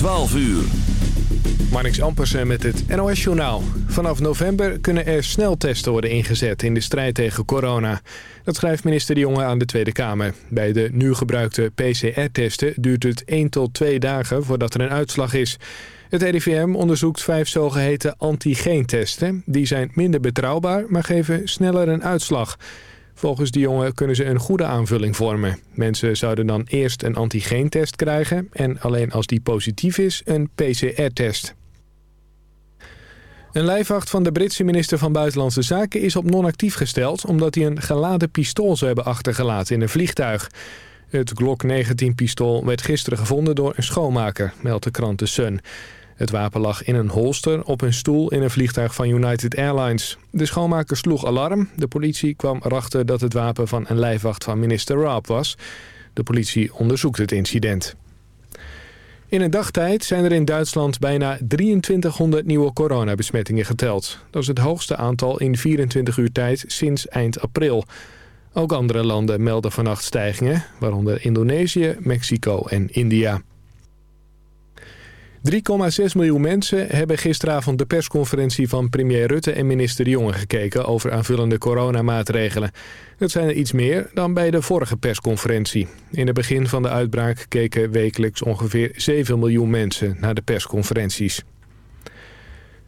12 uur. Marnix Ampersen met het NOS-journaal. Vanaf november kunnen er sneltesten worden ingezet in de strijd tegen corona. Dat schrijft minister De Jonge aan de Tweede Kamer. Bij de nu gebruikte PCR-testen duurt het 1 tot 2 dagen voordat er een uitslag is. Het RIVM onderzoekt vijf zogeheten antigeentesten. Die zijn minder betrouwbaar, maar geven sneller een uitslag. Volgens de jongen kunnen ze een goede aanvulling vormen. Mensen zouden dan eerst een antigeentest krijgen... en alleen als die positief is, een PCR-test. Een lijfwacht van de Britse minister van Buitenlandse Zaken is op non-actief gesteld... omdat hij een geladen pistool zou hebben achtergelaten in een vliegtuig. Het Glock 19-pistool werd gisteren gevonden door een schoonmaker, meldt de krant The Sun. Het wapen lag in een holster op een stoel in een vliegtuig van United Airlines. De schoonmaker sloeg alarm. De politie kwam erachter dat het wapen van een lijfwacht van minister Raab was. De politie onderzoekt het incident. In een dagtijd zijn er in Duitsland bijna 2300 nieuwe coronabesmettingen geteld. Dat is het hoogste aantal in 24 uur tijd sinds eind april. Ook andere landen melden vannacht stijgingen, waaronder Indonesië, Mexico en India. 3,6 miljoen mensen hebben gisteravond de persconferentie van premier Rutte en minister Jonge gekeken over aanvullende coronamaatregelen. Dat zijn er iets meer dan bij de vorige persconferentie. In het begin van de uitbraak keken wekelijks ongeveer 7 miljoen mensen naar de persconferenties.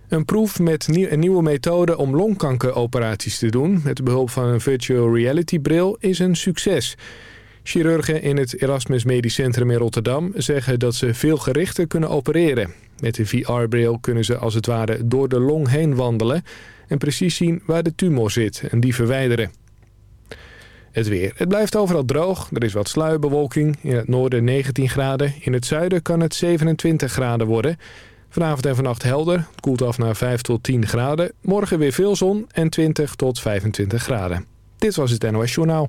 Een proef met een nieuwe methode om longkankeroperaties te doen... met behulp van een virtual reality bril is een succes... Chirurgen in het Erasmus Medisch Centrum in Rotterdam zeggen dat ze veel gerichter kunnen opereren. Met de VR-bril kunnen ze als het ware door de long heen wandelen en precies zien waar de tumor zit en die verwijderen. Het weer. Het blijft overal droog. Er is wat sluierbewolking. In het noorden 19 graden. In het zuiden kan het 27 graden worden. Vanavond en vannacht helder. Het koelt af naar 5 tot 10 graden. Morgen weer veel zon en 20 tot 25 graden. Dit was het NOS Journaal.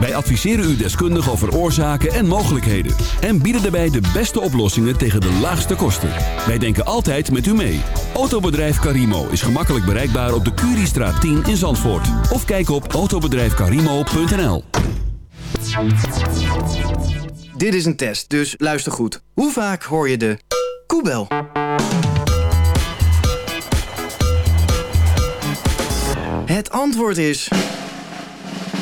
Wij adviseren u deskundig over oorzaken en mogelijkheden. En bieden daarbij de beste oplossingen tegen de laagste kosten. Wij denken altijd met u mee. Autobedrijf Carimo is gemakkelijk bereikbaar op de Curiestraat 10 in Zandvoort. Of kijk op autobedrijfcarimo.nl Dit is een test, dus luister goed. Hoe vaak hoor je de koebel? Het antwoord is...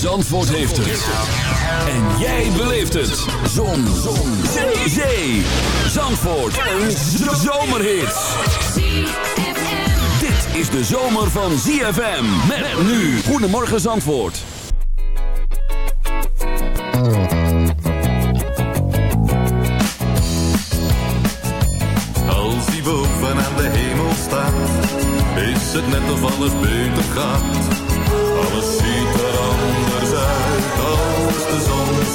Zandvoort heeft het. En jij beleeft het. Zon. Zon. Zee. Zee. Zandvoort. Een zomerhit. Dit is de zomer van ZFM. Met nu. Goedemorgen Zandvoort. Als die boven aan de hemel staat, is het net of alles beter gaat. Alles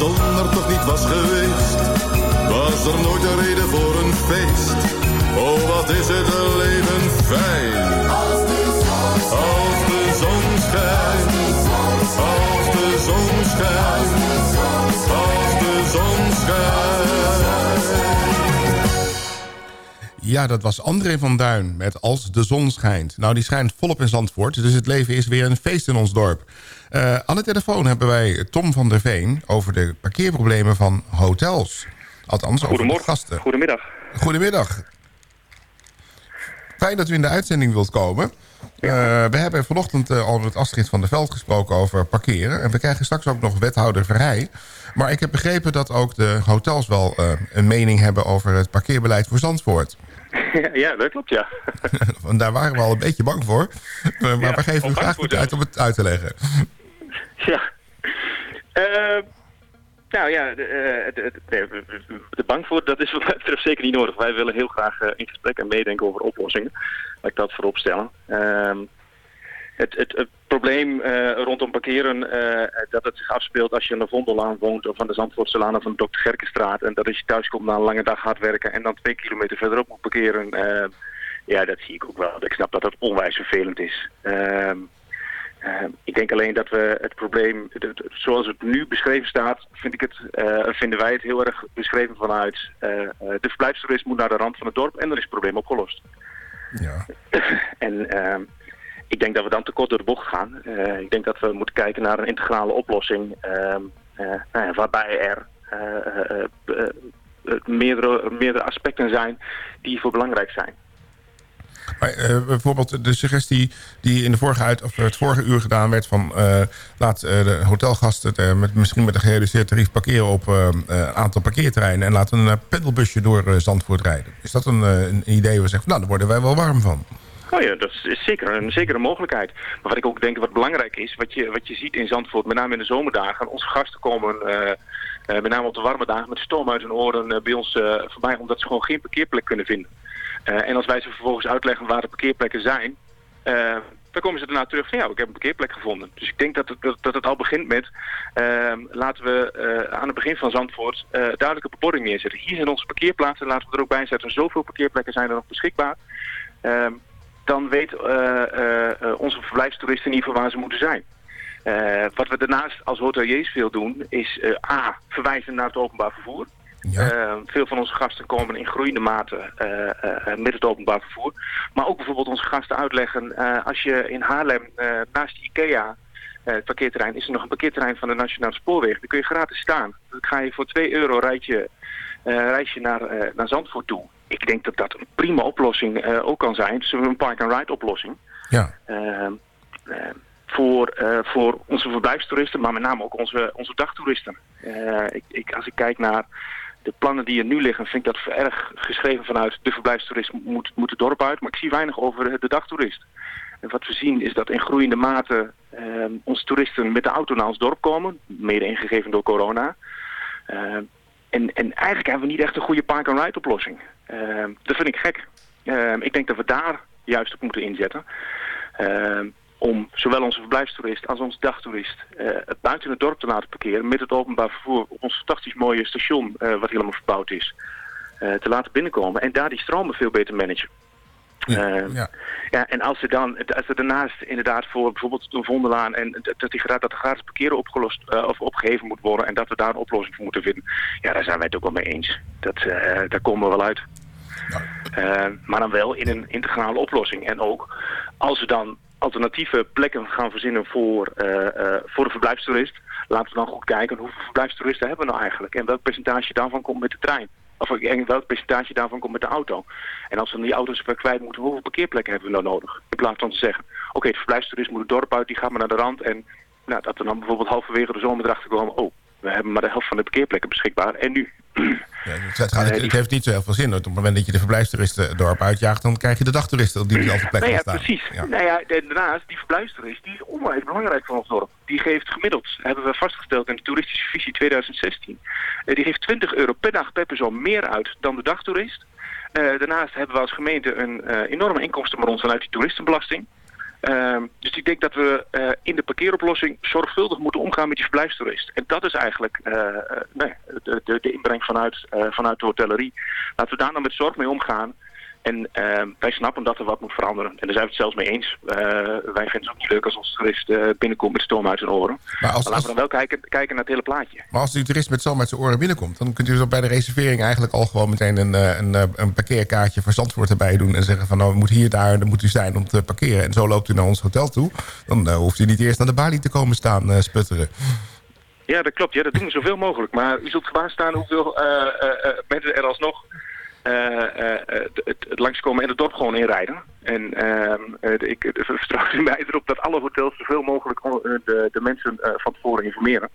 Als de zon er toch niet was geweest, was er nooit een reden voor een feest. Oh, wat is het leven fijn. Als de zon schijnt. Als de zon schijnt. Als de zon schijnt. Als de zon schijnt. Ja, dat was André van Duin met Als de zon schijnt. Nou, die schijnt volop in Zandvoort, dus het leven is weer een feest in ons dorp. Eh, aan de telefoon hebben wij Tom van der Veen over de parkeerproblemen van hotels. Althans, over de gasten. Goedemiddag. Goedemiddag. Fijn dat u in de uitzending wilt komen. Eh, we hebben vanochtend eh, al met Astrid van der Veld gesproken over parkeren. En we krijgen straks ook nog wethouder Verheij. Maar ik heb begrepen dat ook de hotels wel een mening hebben over het parkeerbeleid voor Zandvoort. ja, dat klopt, ja. Want daar waren we al een beetje bang voor. maar Ja, we geven u graag de tijd om het uit te leggen. ja. Eh, nou ja, de, eh, de, de, bank voor, dat is wat mij zeker niet nodig. Wij willen heel graag eh, in gesprek en meedenken over oplossingen. Laat ik dat voorop stellen. Ehm, het, het, het probleem rondom parkeren, eh, dat het zich afspeelt als je aan de Vondellaan woont of aan de Zandvoortselaan of aan de Dr. Gerkenstraat. En dat als je thuis komt na een lange dag hard werken en dan twee kilometer verderop moet parkeren. ja, dat zie ik ook wel. Ik snap dat dat onwijs vervelend is. Ehm, eh, ik denk alleen dat we het probleem, het- zoals het nu beschreven staat, vind ik het, eh, vinden wij het heel erg beschreven vanuit eh, eh, de verblijfstoerist moet naar de rand van het dorp en dan is het probleem opgelost. Ja. En ehm, ik denk dat we dan te kort door de bocht gaan. Ik denk dat we moeten kijken naar een integrale oplossing ehm, eh, nou waarbij er meerdere, meerdere aspecten zijn die voor belangrijk zijn. Eh, bijvoorbeeld de suggestie die in de vorige uit, of het vorige uur gedaan werd... van eh, laat eh, de hotelgasten met, misschien met een gereduceerd tarief parkeren... op een aantal parkeerterreinen... en laten een pendelbusje door Zandvoort rijden. Is dat een, een idee waar we zeggen, nou, daar worden wij wel warm van? Oh ja, dat is zeker een, zeker een mogelijkheid. Maar wat ik ook denk wat belangrijk is, wat je, wat je ziet in Zandvoort, met name in de zomerdagen, onze gasten komen, met name op de warme dagen, met stoom uit hun oren bij ons voorbij, omdat ze gewoon geen parkeerplek kunnen vinden. Eh, en als wij ze vervolgens uitleggen waar de parkeerplekken zijn, eh, dan komen ze daarna terug van ja, ik heb een parkeerplek gevonden. Dus ik denk dat het, dat, het al begint met, eh, laten we eh, aan het begin van Zandvoort eh, duidelijke bebording neerzetten. Hier zijn onze parkeerplaatsen, laten we er ook bij zetten. Zoveel parkeerplekken zijn er nog beschikbaar. Ehm, dan weet onze verblijfstoeristen in ieder geval waar ze moeten zijn. Wat we daarnaast als hoteliers veel doen is A, verwijzen naar het openbaar vervoer. Ja. Eh, veel van onze gasten komen in groeiende mate eh, met het openbaar vervoer. Maar ook bijvoorbeeld onze gasten uitleggen, als je in Haarlem naast IKEA, het parkeerterrein, is er nog een parkeerterrein van de Nationale Spoorweg. Daar kun je gratis staan. Dan ga je voor 2 euro rijtje, eh, reis je naar, naar Zandvoort toe. Ik denk dat dat een prima oplossing ook kan zijn. Dus een park-and-ride oplossing. Ja. Ehm, ehm, voor, voor onze verblijfstoeristen, maar met name ook onze, onze dagtoeristen. Ik, ik, als ik kijk naar de plannen die er nu liggen, vind ik dat erg geschreven vanuit de verblijfstoerist moet, moet het dorp uit. Maar ik zie weinig over de dagtoerist. En wat we zien is dat in groeiende mate ehm, onze toeristen met de auto naar ons dorp komen. Mede ingegeven door corona. Ehm, en, en eigenlijk hebben we niet echt een goede park-and-ride oplossing. Ehm, dat vind ik gek. Ik denk dat we daar juist op moeten inzetten. Om zowel onze verblijfstoerist als onze dagtoerist eh, buiten het dorp te laten parkeren met het openbaar vervoer op ons fantastisch mooie station eh, wat helemaal verbouwd is. eh, te laten binnenkomen en daar die stromen veel beter managen. Ja, ja. ja, en als er dan, als er daarnaast inderdaad voor bijvoorbeeld een Vondelaan en dat, die, dat de gratis parkeren opgelost of opgeheven moet worden en dat we daar een oplossing voor moeten vinden, ja, daar zijn wij het ook wel mee eens. Dat, daar komen we wel uit. Maar dan wel in een integrale oplossing. En ook als we dan alternatieve plekken gaan verzinnen voor, eh, eh, voor de verblijfstoerist, laten we dan goed kijken hoeveel verblijfstoeristen hebben we nou eigenlijk. En welk percentage daarvan komt met de trein. Of welk percentage daarvan komt met de auto. En als we dan die auto's weer kwijt moeten, hoeveel parkeerplekken hebben we nou nodig? In plaats van te zeggen, oké, de verblijfstoerist moet het dorp uit, die gaat maar naar de rand. En nou, dat we dan bijvoorbeeld halverwege de zomer erachter komen, oh, we hebben maar de helft van de parkeerplekken beschikbaar. En nu? Ja, het, gaat, het, heeft niet zo heel veel zin. Op het moment dat je de verblijfstoeristen het dorp uitjaagt... dan krijg je de dagtoeristen die dezelfde plek nee, ja, staan. Precies. Ja. Nou ja, daarnaast, die verblijfstoerist die is onwijs belangrijk voor ons dorp. Die geeft gemiddeld, hebben we vastgesteld in de toeristische visie 2016... Uh, die geeft 20 euro per dag per persoon meer uit dan de dagtoerist. Uh, daarnaast hebben we als gemeente een uh, enorme inkomstenbron vanuit die toeristenbelasting... Uh, dus ik denk dat we uh, in de parkeeroplossing zorgvuldig moeten omgaan met die verblijfstoerist. En dat is eigenlijk uh, nee, de, de, de, inbreng vanuit, vanuit de hotellerie. Laten we daar dan met zorg mee omgaan. En wij snappen dat er wat moet veranderen. En daar zijn we het zelfs mee eens. wij vinden het ook niet leuk als onze toerist binnenkomt met stoom uit zijn oren. Maar, als, maar laten we dan wel kijken, kijken naar het hele plaatje. Maar als die toerist met stoom uit zijn oren binnenkomt... dan kunt u dus bij de reservering eigenlijk al gewoon meteen een, een, een parkeerkaartje voor Zandvoort erbij doen... en zeggen van nou, we moeten hier, daar, dan moet u zijn om te parkeren. En zo loopt u naar ons hotel toe. Dan hoeft u niet eerst aan de balie te komen staan sputteren. Ja, dat klopt. Ja, dat doen we zoveel mogelijk. Maar u zult gewaar staan hoeveel mensen er alsnog het, het langskomen en het dorp gewoon inrijden. En ehm, ik vertrouw mij erop dat alle hotels zoveel mogelijk de, de mensen van tevoren informeren.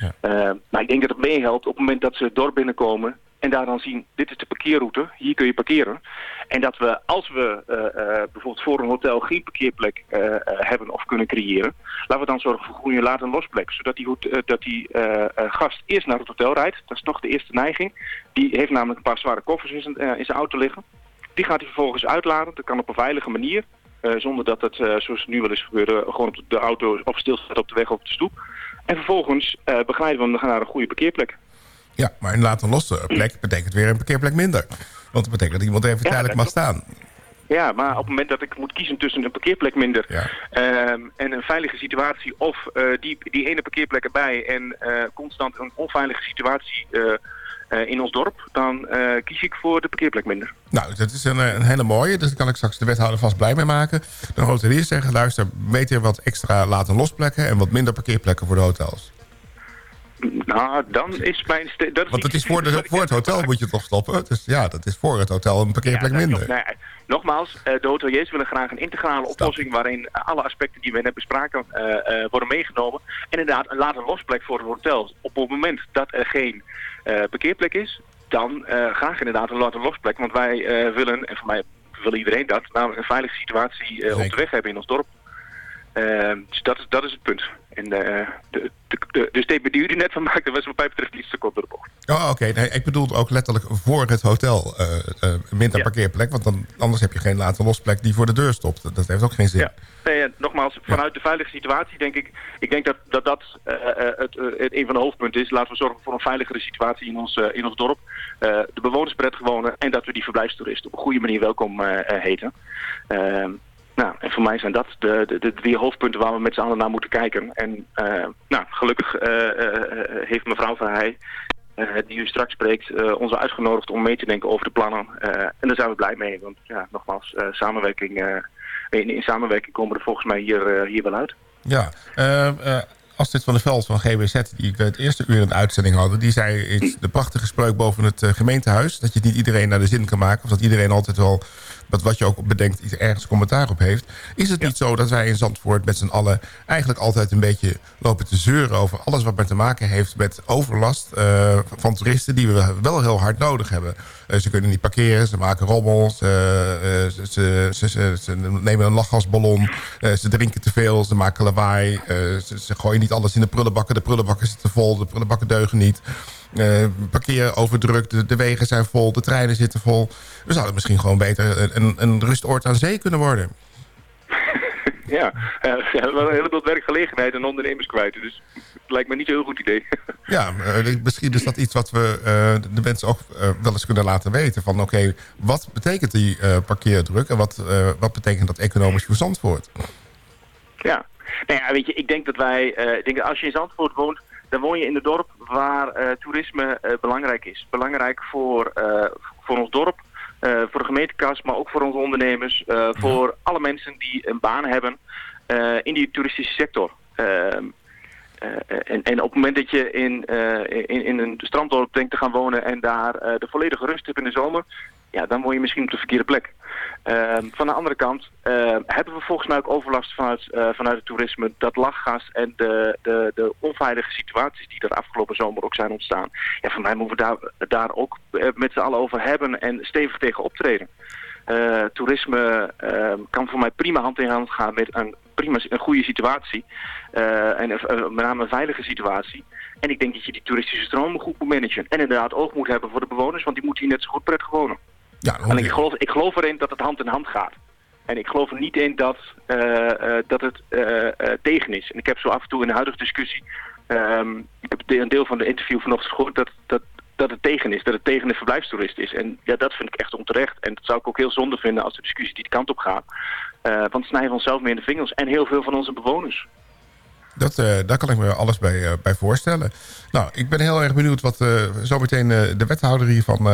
Ja. maar ik denk dat het meehelpt op het moment dat ze het dorp binnenkomen en daar dan zien, dit is de parkeerroute, hier kun je parkeren. En dat we, als we uh, uh, bijvoorbeeld voor een hotel geen parkeerplek uh, hebben of kunnen creëren... laten we dan zorgen voor groene laat- en losplek. Zodat die, dat die gast eerst naar het hotel rijdt. Dat is toch de eerste neiging. Die heeft namelijk een paar zware koffers in zijn, in zijn auto liggen. Die gaat hij vervolgens uitladen. Dat kan op een veilige manier. zonder dat het, zoals het nu wel is gebeurd, gewoon op de auto of stilstaat op de weg op de stoep. En vervolgens begeleiden we hem naar een goede parkeerplek. Ja, maar een later losse plek betekent weer een parkeerplek minder. Want dat betekent dat iemand even ja, tijdelijk mag staan. Ja, maar op het moment dat ik moet kiezen tussen een parkeerplek minder ja. um, en een veilige situatie... of uh, die, die ene parkeerplek erbij en uh, constant een onveilige situatie uh, in ons dorp... dan kies ik voor de parkeerplek minder. Nou, dat is een, een hele mooie. Dus daar kan ik straks de wethouder vast blij mee maken. De hoteliers zeggen, luister, meet je wat extra laten losplekken... en wat minder parkeerplekken voor de hotels. Nou, dan is mijn... Dat is Want het is voor, de, voor het hotel moet je toch stoppen? Dus ja, dat is voor het hotel een parkeerplek ja, minder. Nee, nogmaals, de hoteliers willen graag een integrale oplossing... waarin alle aspecten die we net bespraken uh, uh, worden meegenomen. En inderdaad, een later losplek voor het hotel. Op het moment dat er geen uh, parkeerplek is... dan graag inderdaad een later losplek. Want wij willen, en voor mij wil iedereen dat... namelijk een veilige situatie op de weg hebben in ons dorp. dus dat is, dat is het punt. En de, de, de, de statement die u net van maakte was wat mij betreft iets te kort door de bocht. Oh, oké. Nee, ik bedoel ook letterlijk voor het hotel uh, uh, minder ja. parkeerplek. Want dan, anders heb je geen later losplek die voor de deur stopt. Dat heeft ook geen zin. Ja. Nee, nogmaals, vanuit ja. de veilige situatie denk ik... Ik denk dat dat, dat uh, het, het, een van de hoofdpunten is. Laten we zorgen voor een veiligere situatie in ons, in ons dorp. de bewoners prettig wonen. En dat we die verblijfstoeristen op een goede manier welkom heten. Nou, en voor mij zijn dat de, de, de drie hoofdpunten waar we met z'n allen naar moeten kijken. En uh, nou, gelukkig uh, uh, heeft mevrouw Verheij, die u straks spreekt, ons uitgenodigd om mee te denken over de plannen. en daar zijn we blij mee, want ja, nogmaals, samenwerking, in, in, samenwerking komen we er volgens mij hier, hier wel uit. Ja, Astrid van der Veld van GWZ, die we het eerste uur in de uitzending hadden... die zei iets, de prachtige spreuk boven het gemeentehuis... dat je niet iedereen naar de zin kan maken... of dat iedereen altijd wel wat, wat je ook bedenkt iets ergens commentaar op heeft. Is het ja. niet zo dat wij in Zandvoort met z'n allen eigenlijk altijd een beetje lopen te zeuren over alles wat met te maken heeft met overlast uh, van toeristen die we wel heel hard nodig hebben. Uh, ze kunnen niet parkeren, ze maken rommels, uh, ze, ze, ze, ze, nemen een lachgasballon, ze drinken te veel, ze maken lawaai, ze, gooien niet alles in de prullenbakken, de prullenbakken zitten vol, de prullenbakken deugen niet. Uh, parkeer overdrukt, de, wegen zijn vol, de treinen zitten vol. We zouden misschien gewoon beter een, een rustoord aan zee kunnen worden. ja, uh, we hebben een heleboel werkgelegenheid en ondernemers kwijt. Dus het lijkt me niet een heel goed idee. ja, uh, misschien is dat iets wat we de mensen ook wel eens kunnen laten weten. Van oké, okay, wat betekent die parkeerdruk en wat, wat betekent dat economisch voor Zandvoort? Ja, nou ja, weet je, ik denk dat wij, ik denk dat als je in Zandvoort woont dan woon je in een dorp waar toerisme belangrijk is. Belangrijk voor, voor ons dorp, voor de gemeentekas, maar ook voor onze ondernemers. voor alle mensen die een baan hebben in die toeristische sector. Ehm, en, en op het moment dat je in, in, in een stranddorp denkt te gaan wonen en daar de volledige rust hebt in de zomer, ja, dan word je misschien op de verkeerde plek. Ehm, van de andere kant uh, hebben we volgens mij ook overlast vanuit, uh, vanuit het toerisme, dat lachgas en de, de, de onveilige situaties die er afgelopen zomer ook zijn ontstaan. Ja, voor mij moeten we daar, daar ook eh, met z'n allen over hebben en stevig tegen optreden. Uh, toerisme ehm, kan voor mij prima hand in hand gaan met een, prima, een goede situatie. en met name een veilige situatie. En ik denk dat je die toeristische stromen goed moet managen. En inderdaad oog moet hebben voor de bewoners, want die moeten hier net zo goed prettig wonen. Ja, en ik geloof, ik geloof erin dat het hand in hand gaat. En ik geloof er niet in dat, uh, uh, dat het uh, tegen is. En ik heb zo af en toe in de huidige discussie... Um, ik heb een deel van de interview vanochtend gehoord dat, dat, dat het tegen is. Dat het tegen de verblijfstoerist is. En ja, dat vind ik echt onterecht. En dat zou ik ook heel zonde vinden als de discussie die kant op gaat. want snijden we onszelf meer in de vingers. En heel veel van onze bewoners. Dat, uh, daar kan ik me alles bij, uh, bij voorstellen. Nou, ik ben heel erg benieuwd wat uh, zometeen de wethouder hiervan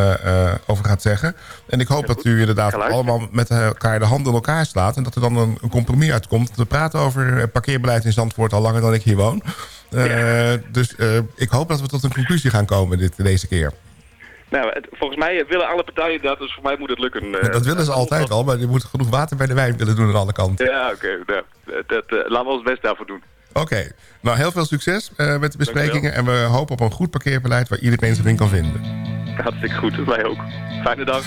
over gaat zeggen. En ik hoop dat u inderdaad allemaal met elkaar de handen in elkaar slaat... en dat er dan een, een compromis uitkomt. We praten over parkeerbeleid in Zandvoort al langer dan ik hier woon. Ja. Dus ik hoop dat we tot een conclusie gaan komen dit, deze keer. Nou, volgens mij willen alle partijen dat, dus voor mij moet het lukken. Dat willen ze altijd al, maar je moet genoeg water bij de wijn willen doen aan alle kanten. Ja, oké. Okay, nou, dat, laten we ons best daarvoor doen. Oké, nou heel veel succes uh, met de besprekingen. En we hopen op een goed parkeerbeleid waar iedereen zich in kan vinden. Hartstikke goed, wij ook. Fijne dag.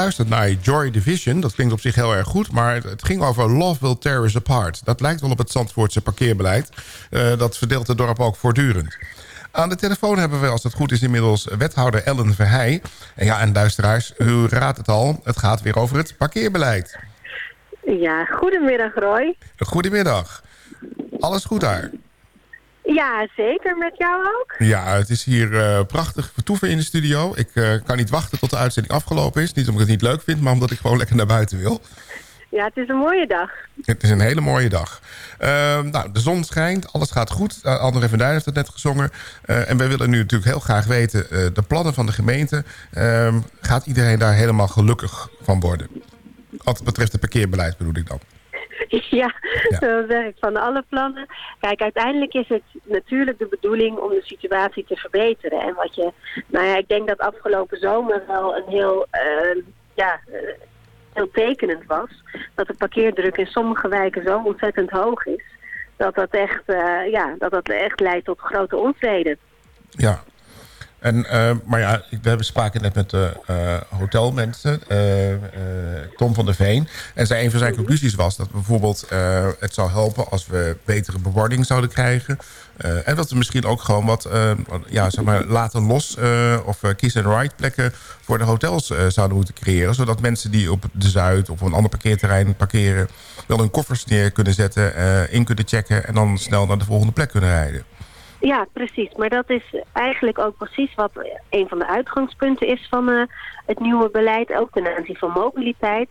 Geluisterd naar Joy Division. Dat klinkt op zich heel erg goed, maar het, ging over Love Will Tear Us Apart. Dat lijkt wel op het Zandvoortse parkeerbeleid. Uh, dat verdeelt het dorp ook voortdurend. Aan de telefoon hebben we, als het goed is, inmiddels wethouder Ellen Verheij. En ja, en luisteraars, u raadt het al, het gaat weer over het parkeerbeleid. Ja, goedemiddag Roy. Goedemiddag. Alles goed daar? Ja, zeker. Met jou ook? Ja, het is hier uh, prachtig vertoeven in de studio. Ik uh, kan niet wachten tot de uitzending afgelopen is. Niet omdat ik het niet leuk vind, maar omdat ik gewoon lekker naar buiten wil. Ja, het is een mooie dag. Het is een hele mooie dag. Uh, nou, de zon schijnt, alles gaat goed. Uh, André van Duin heeft het net gezongen. en wij willen nu natuurlijk heel graag weten... de plannen van de gemeente. Ehm, gaat iedereen daar helemaal gelukkig van worden? Wat betreft het parkeerbeleid bedoel ik dan. Ja, ja. ik van alle plannen. Kijk, uiteindelijk is het natuurlijk de bedoeling om de situatie te verbeteren. En wat je, nou ja, ik denk dat afgelopen zomer wel een heel, uh, ja, uh, heel tekenend was. Dat de parkeerdruk in sommige wijken zo ontzettend hoog is. Dat dat echt, uh, ja, dat dat echt leidt tot grote onvrede. Ja, en, uh, maar ja, we spraken net met de uh, hotelmensen, uh, Tom van der Veen. En zijn, een van zijn conclusies was dat bijvoorbeeld het zou helpen als we betere bewording zouden krijgen. en dat we misschien ook gewoon wat ja, zeg maar, laten los of kiss-and-ride plekken voor de hotels zouden moeten creëren. Zodat mensen die op de Zuid of een ander parkeerterrein parkeren... wel hun koffers neer kunnen zetten, in kunnen checken en dan snel naar de volgende plek kunnen rijden. Ja, precies. Maar dat is eigenlijk ook precies wat een van de uitgangspunten is van uh, het nieuwe beleid. Ook ten aanzien van mobiliteit.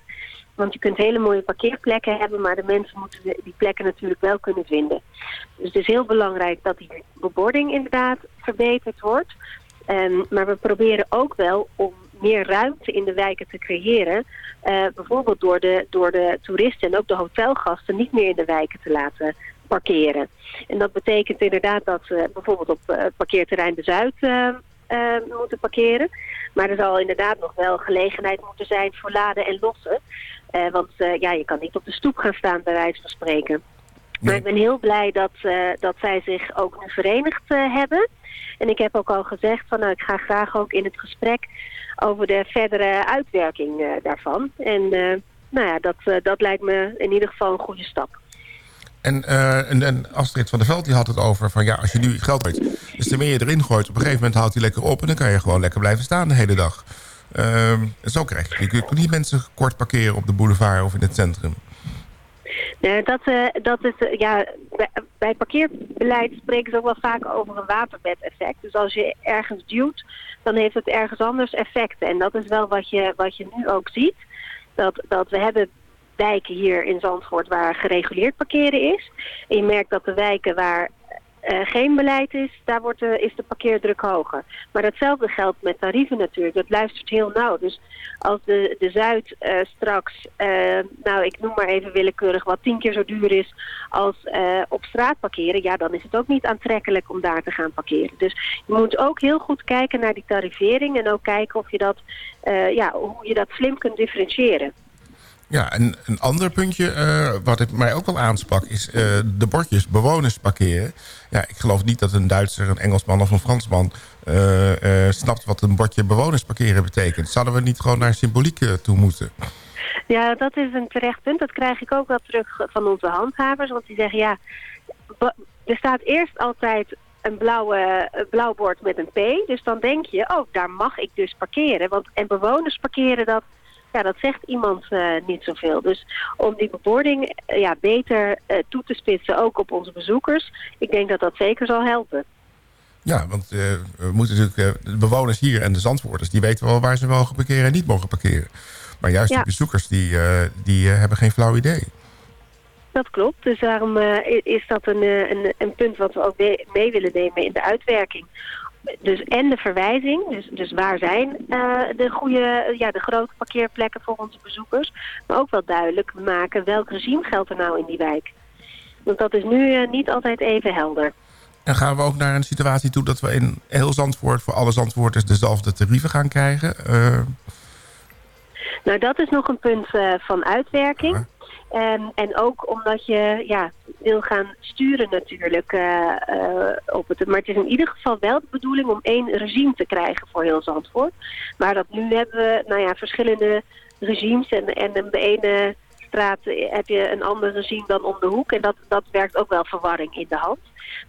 Want je kunt hele mooie parkeerplekken hebben, maar de mensen moeten die plekken natuurlijk wel kunnen vinden. Dus het is heel belangrijk dat die bebording inderdaad verbeterd wordt. Um, maar we proberen ook wel om meer ruimte in de wijken te creëren. Uh, bijvoorbeeld door de, door de toeristen en ook de hotelgasten niet meer in de wijken te laten parkeren. En dat betekent inderdaad dat ze bijvoorbeeld op uh, parkeerterrein de Zuid uh, uh, moeten parkeren. Maar er zal inderdaad nog wel gelegenheid moeten zijn voor laden en lossen. want ja, je kan niet op de stoep gaan staan bij wijze van spreken. Maar ik ben heel blij dat, dat zij zich ook nu verenigd hebben. En ik heb ook al gezegd van nou, ik ga graag ook in het gesprek over de verdere uitwerking daarvan. En nou ja, dat, dat lijkt me in ieder geval een goede stap. En, uh, en, en, Astrid van der Veld die had het over van ja, als je nu geld weet, dus te meer je erin gooit, op een gegeven moment houdt hij lekker op en dan kan je gewoon lekker blijven staan de hele dag. Uh, zo krijg je. Je kunt niet mensen kort parkeren op de boulevard of in het centrum. Nee, dat, uh, dat is, uh, ja, bij, bij parkeerbeleid spreken ze ook wel vaak over een waterbed-effect. Dus als je ergens duwt, dan heeft het ergens anders effecten. En dat is wel wat je, wat je nu ook ziet. Dat, dat we hebben wijken hier in Zandvoort waar gereguleerd parkeren is. En je merkt dat de wijken waar uh, geen beleid is, daar wordt de, is de parkeerdruk hoger. Maar datzelfde geldt met tarieven natuurlijk. Dat luistert heel nauw. Dus als de, de Zuid uh, straks, nou ik noem maar even willekeurig, wat tien keer zo duur is als op straat parkeren, ja dan is het ook niet aantrekkelijk om daar te gaan parkeren. Dus je moet ook heel goed kijken naar die tarivering en ook kijken of je dat, ja, hoe je dat slim kunt differentiëren. Ja, en een ander puntje uh, wat het mij ook wel aansprak... is uh, de bordjes bewoners parkeren. Ja, ik geloof niet dat een Duitser, een Engelsman of een Fransman... Uh, snapt wat een bordje bewoners parkeren betekent. Zouden we niet gewoon naar symboliek toe moeten? Ja, dat is een terecht punt. Dat krijg ik ook wel terug van onze handhavers. Want die zeggen, ja, er staat eerst altijd een blauwe, blauw bord met een P. Dus dan denk je, oh, daar mag ik dus parkeren. Want, en bewoners parkeren dat ja, dat zegt iemand uh, niet zoveel. Dus om die bebording uh, ja, beter uh, toe te spitsen, ook op onze bezoekers, ik denk dat dat zeker zal helpen. Ja, want we moeten natuurlijk, de bewoners hier en de zandwoorders, die weten wel waar ze mogen parkeren en niet mogen parkeren. Maar juist ja. die bezoekers, die, die hebben geen flauw idee. Dat klopt, dus daarom is dat een, een, een punt wat we ook mee willen nemen in de uitwerking dus en de verwijzing, dus, dus waar zijn uh, de goede, ja, de grote parkeerplekken voor onze bezoekers. Maar ook wel duidelijk maken welk regime geldt er nou in die wijk. Want dat is nu uh, niet altijd even helder. En gaan we ook naar een situatie toe dat we in heel Zandvoort... voor alle Zandvoorters dezelfde tarieven gaan krijgen? Uh... Nou, dat is nog een punt van uitwerking. Ehm, en ook omdat je ja, wil gaan sturen natuurlijk uh, uh, op het. Maar het is in ieder geval wel de bedoeling om één regime te krijgen voor heel Zandvoort. Maar dat nu hebben we nou ja, verschillende regimes en, en de ene straat heb je een ander regime dan om de hoek. En dat, dat werkt ook wel verwarring in de hand.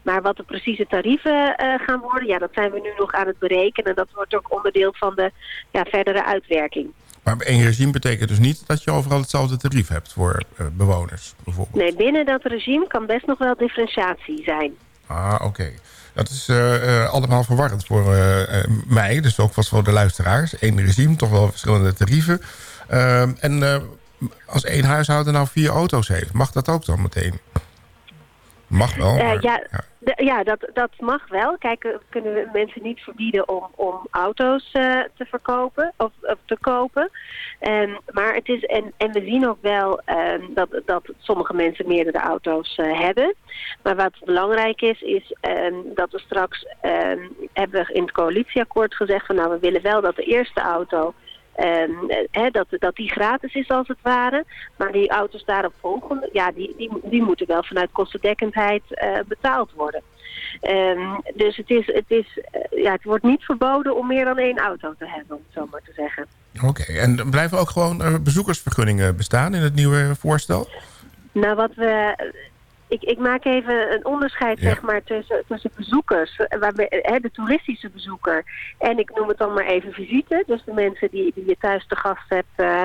Maar wat de precieze tarieven uh, gaan worden, ja, dat zijn we nu nog aan het berekenen. En dat wordt ook onderdeel van de ja, verdere uitwerking. Maar één regime betekent dus niet dat je overal hetzelfde tarief hebt voor uh, bewoners bijvoorbeeld? Nee, binnen dat regime kan best nog wel differentiatie zijn. Ah, oké. Okay. Dat is uh, allemaal verwarrend voor mij, dus ook vast voor de luisteraars. Eén regime, toch wel verschillende tarieven. En als één huishouden nou vier auto's heeft, mag dat ook dan meteen? Mag wel. Maar, ja, ja. Ja, dat, dat mag wel. Kijk, we kunnen mensen niet verbieden om, om auto's uh, te verkopen of, of te kopen. Um, maar het is, en, en we zien ook wel um, dat, dat sommige mensen meerdere auto's uh, hebben. Maar wat belangrijk is, is um, dat we straks, hebben we in het coalitieakkoord gezegd van nou we willen wel dat de eerste auto Um, dat, dat die gratis is als het ware. Maar die auto's daarop volgen, ja, die, die, die moeten wel vanuit kostendekkendheid uh, betaald worden. Um, dus het, is, het, is, uh, ja, het wordt niet verboden om meer dan één auto te hebben, om het zo maar te zeggen. Oké, okay. en blijven ook gewoon uh, bezoekersvergunningen bestaan in het nieuwe voorstel? Nou, wat we ik, ik maak even een onderscheid ja. zeg maar, tussen, tussen bezoekers, waarbij, hè, de toeristische bezoeker. En ik noem het dan maar even visite. Dus de mensen die, die je thuis te gast hebt, uh,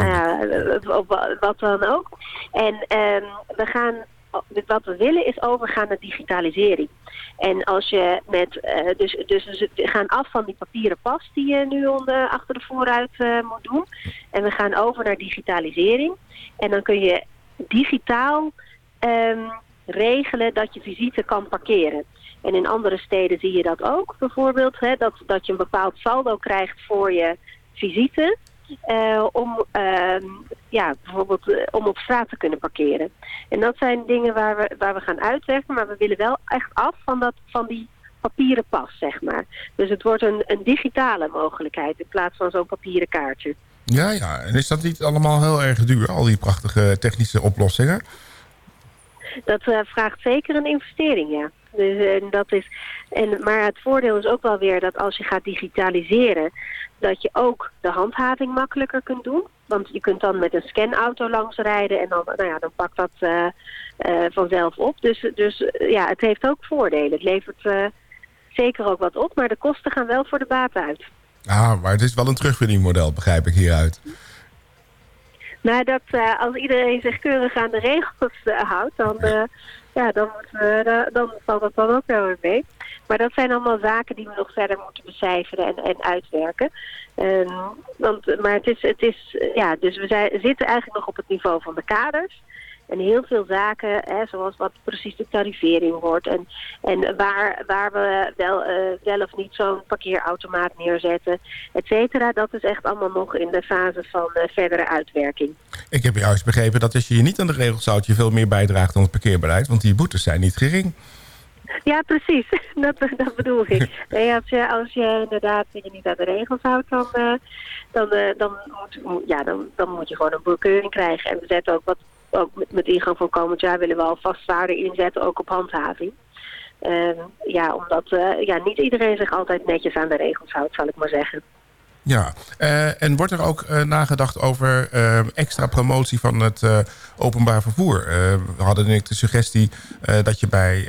uh, of wat dan ook. En um, we gaan, wat we willen is overgaan naar digitalisering. En als je met, uh, dus, dus we gaan af van die papieren pas die je nu onder, achter de vooruit uh, moet doen. En we gaan over naar digitalisering. En dan kun je digitaal um, regelen dat je visite kan parkeren. En in andere steden zie je dat ook bijvoorbeeld. Hè, dat, dat je een bepaald saldo krijgt voor je visite. Uh, om, uh, ja, bijvoorbeeld, uh, om op straat te kunnen parkeren. En dat zijn dingen waar we, waar we gaan uitwerken. Maar we willen wel echt af van, dat, van die papieren pas, zeg maar. Dus het wordt een, een digitale mogelijkheid in plaats van zo'n papieren kaartje. Ja, ja. En is dat niet allemaal heel erg duur, al die prachtige technische oplossingen? Dat uh, vraagt zeker een investering, ja. Dus, en dat is, en, maar het voordeel is ook wel weer dat als je gaat digitaliseren... dat je ook de handhaving makkelijker kunt doen. Want je kunt dan met een scanauto langs rijden en dan, nou ja, dan pakt dat uh, vanzelf op. Dus, dus ja, het heeft ook voordelen. Het levert zeker ook wat op, maar de kosten gaan wel voor de baat uit. Ah, maar het is wel een terugwinningmodel, begrijp ik hieruit. Nou, dat uh, als iedereen zich keurig aan de regels uh, houdt, dan, uh, ja, dan, we, dan valt dat dan ook wel weer mee. Maar dat zijn allemaal zaken die we nog verder moeten becijferen en, en uitwerken. Want, maar het is, het is, ja, dus we zijn, zitten eigenlijk nog op het niveau van de kaders. En heel veel zaken, hè, zoals wat precies de tarivering wordt... en, en waar, waar we wel, uh, wel of niet zo'n parkeerautomaat neerzetten, et cetera... dat is echt allemaal nog in de fase van uh, verdere uitwerking. Ik heb juist begrepen dat als je je niet aan de regels houdt... je veel meer bijdraagt dan het parkeerbeleid, want die boetes zijn niet gering. Ja, precies. Dat, dat bedoel ik. Nee, als, je, als je inderdaad je niet aan de regels houdt, dan, uh, dan, uh, dan, moet, ja, dan, dan moet je gewoon een bekeuring krijgen. En we zetten ook wat ook met, met ingang van komend jaar willen we al vastwaarden inzetten, ook op handhaving. Uh, ja, omdat uh, ja, niet iedereen zich altijd netjes aan de regels houdt, zal ik maar zeggen. Ja, uh, en wordt er ook uh, nagedacht over uh, extra promotie van het openbaar vervoer? we hadden ik de suggestie dat je bij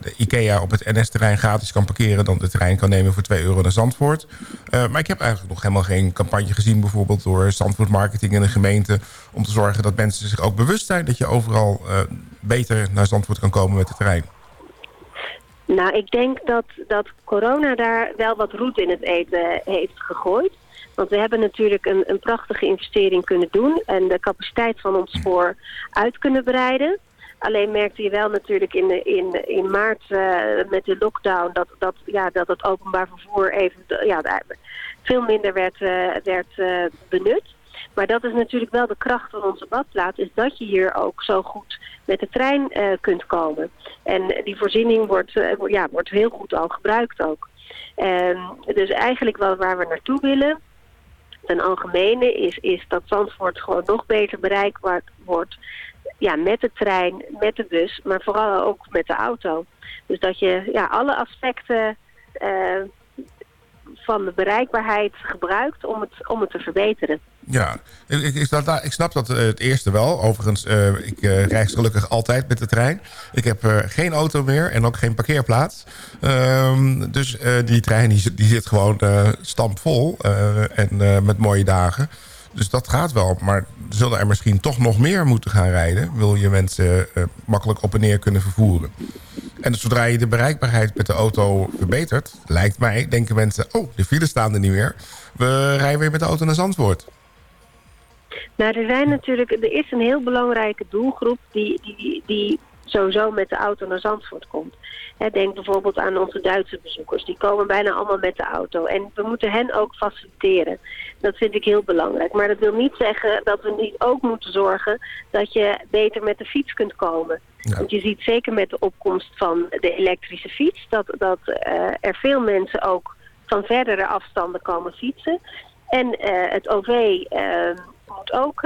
de IKEA op het NS-terrein gratis kan parkeren... dan de trein kan nemen voor 2 euro naar Zandvoort. maar ik heb eigenlijk nog helemaal geen campagne gezien... bijvoorbeeld door Zandvoort Marketing en de gemeente... om te zorgen dat mensen zich ook bewust zijn... dat je overal beter naar Zandvoort kan komen met de trein. Nou, ik denk dat, dat corona daar wel wat roet in het eten heeft gegooid. Want we hebben natuurlijk een, een prachtige investering kunnen doen... en de capaciteit van ons spoor uit kunnen breiden. Alleen merkte je wel natuurlijk in, in, in maart uh, met de lockdown... Dat, dat, ja, dat het openbaar vervoer even ja, veel minder werd, uh, werd uh, benut. Maar dat is natuurlijk wel de kracht van onze badplaats... is dat je hier ook zo goed met de trein kunt komen. En die voorziening wordt, ja, wordt heel goed al gebruikt ook. Um, dus eigenlijk wel waar we naartoe willen ten algemene is, is dat Zandvoort gewoon nog beter bereikbaar wordt. Ja, met de trein, met de bus, maar vooral ook met de auto. Dus dat je ja, alle aspecten uh, van de bereikbaarheid gebruikt om het, om het te verbeteren. Ja, ik, ik, ik snap dat uh, het eerste wel. Overigens, uh, ik uh, reis gelukkig altijd met de trein. Ik heb geen auto meer en ook geen parkeerplaats. Ehm, dus die trein die, die zit gewoon stampvol en met mooie dagen. Dus dat gaat wel. Maar zullen er misschien toch nog meer moeten gaan rijden? Wil je mensen makkelijk op en neer kunnen vervoeren? En zodra je de bereikbaarheid met de auto verbetert... lijkt mij, denken mensen... oh, de files staan er niet meer. We rijden weer met de auto naar Zandvoort. Nou, er zijn natuurlijk, er is een heel belangrijke doelgroep die, die, die sowieso met de auto naar Zandvoort komt. denk bijvoorbeeld aan onze Duitse bezoekers. Die komen bijna allemaal met de auto. En we moeten hen ook faciliteren. Dat vind ik heel belangrijk. Maar dat wil niet zeggen dat we niet ook moeten zorgen dat je beter met de fiets kunt komen. Want je ziet zeker met de opkomst van de elektrische fiets... dat, dat uh, er veel mensen ook van verdere afstanden komen fietsen. En uh, het OV... Uh, moet ook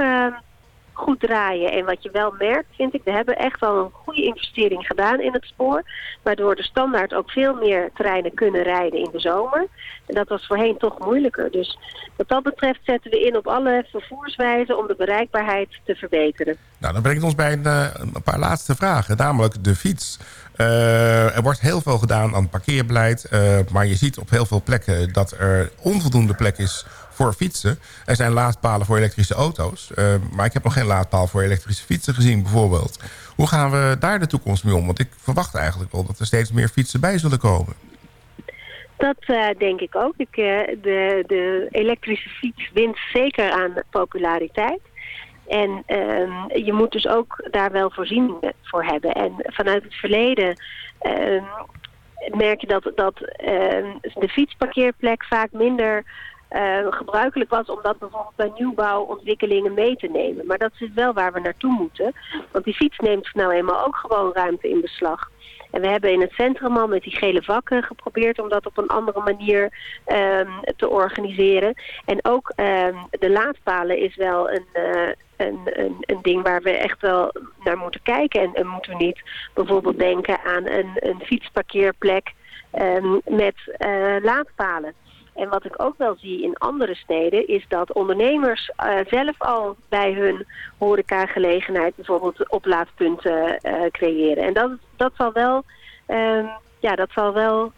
goed draaien. En wat je wel merkt, vind ik, we hebben echt wel een goede investering gedaan in het spoor. Waardoor de standaard ook veel meer treinen kunnen rijden in de zomer. En dat was voorheen toch moeilijker. Dus wat dat betreft zetten we in op alle vervoerswijzen om de bereikbaarheid te verbeteren. Nou, dat brengt ons bij een, uh, een paar laatste vragen. Namelijk de fiets. Uh, er wordt heel veel gedaan aan parkeerbeleid. Uh, maar je ziet op heel veel plekken dat er onvoldoende plek is voor fietsen. Er zijn laadpalen voor elektrische auto's. Uh, maar ik heb nog geen laadpaal voor elektrische fietsen gezien bijvoorbeeld. Hoe gaan we daar de toekomst mee om? Want ik verwacht eigenlijk wel dat er steeds meer fietsen bij zullen komen. Dat uh, denk ik ook. Ik, uh, de, de elektrische fiets wint zeker aan populariteit. En ehm, je moet dus ook daar wel voorzieningen voor hebben. En vanuit het verleden ehm, merk je dat, dat ehm, de fietsparkeerplek vaak minder uh, gebruikelijk was om dat bijvoorbeeld bij nieuwbouwontwikkelingen mee te nemen. Maar dat is wel waar we naartoe moeten. Want die fiets neemt nou eenmaal ook gewoon ruimte in beslag. En we hebben in het centrum al met die gele vakken geprobeerd om dat op een andere manier um, te organiseren. En ook um, de laadpalen is wel een, uh, een, een, een, ding waar we echt wel naar moeten kijken. En, en moeten we niet bijvoorbeeld denken aan een, een fietsparkeerplek um, met uh, laadpalen. En wat ik ook wel zie in andere steden is dat ondernemers uh, zelf al bij hun horecagelegenheid bijvoorbeeld oplaadpunten uh, creëren. En dat, dat zal wel, uh, ja, dat zal wel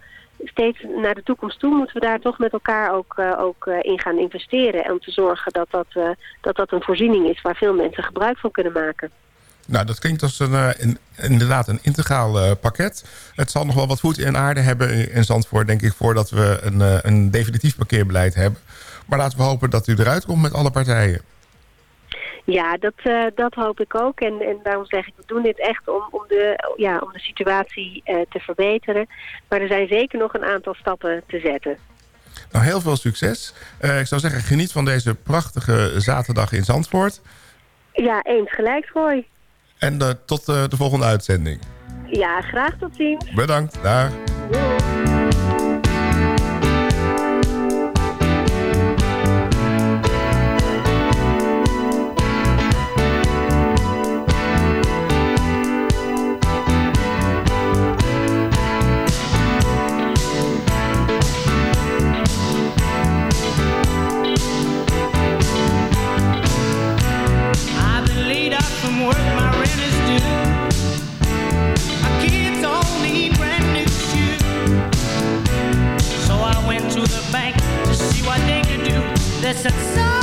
steeds naar de toekomst toe moeten we daar toch met elkaar ook, uh, ook in gaan investeren. En om te zorgen dat dat, dat dat een voorziening is waar veel mensen gebruik van kunnen maken. Nou, dat klinkt als een, een inderdaad een integraal uh, pakket. Het zal nog wel wat voet in aarde hebben in Zandvoort, denk ik... voordat we een, uh, een definitief parkeerbeleid hebben. Maar laten we hopen dat u eruit komt met alle partijen. Ja, dat, uh, dat hoop ik ook. En, en daarom zeg ik, we doen dit echt om, om, de, ja, om de situatie te verbeteren. Maar er zijn zeker nog een aantal stappen te zetten. Nou, heel veel succes. ik zou zeggen, geniet van deze prachtige zaterdag in Zandvoort. Ja, eens gelijk, Roy. En uh, tot uh, de volgende uitzending. Ja, graag tot ziens. Bedankt. Dag. There's a song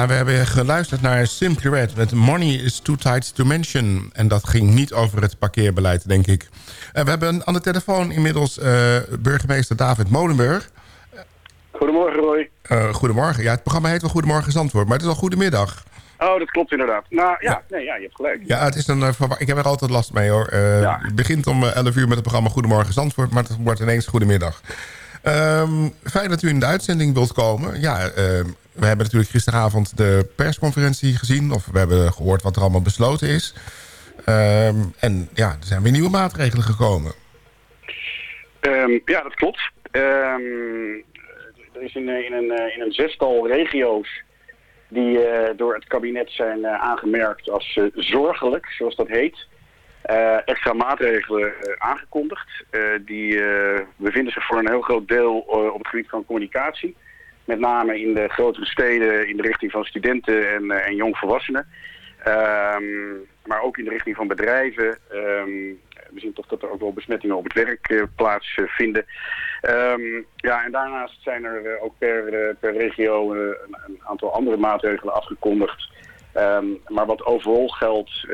Ja, we hebben geluisterd naar Simply Red met Money is too tight to mention. En dat ging niet over het parkeerbeleid, denk ik. En we hebben aan de telefoon inmiddels uh, burgemeester David Molenburg. Goedemorgen, Roy. Uh, goedemorgen. Ja, het programma heet wel Goedemorgen Zandvoort, maar het is al goedemiddag. Oh, dat klopt inderdaad. Nou ja, Nee, ja je hebt gelijk. Ja, het is een, uh, ik heb er altijd last mee hoor. Het begint om 11 uur met het programma Goedemorgen Zandvoort, maar het wordt ineens Goedemiddag. Um, fijn dat u in de uitzending wilt komen. Ja, uh, we hebben natuurlijk gisteravond de persconferentie gezien. Of we hebben gehoord wat er allemaal besloten is. Um, en ja, er zijn weer nieuwe maatregelen gekomen. Ja, dat klopt. er is in, in, een, in een zestal regio's die uh, door het kabinet zijn aangemerkt als zorgelijk, zoals dat heet. Extra maatregelen aangekondigd. die bevinden zich voor een heel groot deel op het gebied van communicatie. Met name in de grotere steden in de richting van studenten en, en jongvolwassenen. Um, maar ook in de richting van bedrijven. Um, we zien toch dat er ook wel besmettingen op het werk plaatsvinden. Um, ja, en daarnaast zijn er ook per, per regio een, aantal andere maatregelen afgekondigd. Um, maar wat overal geldt,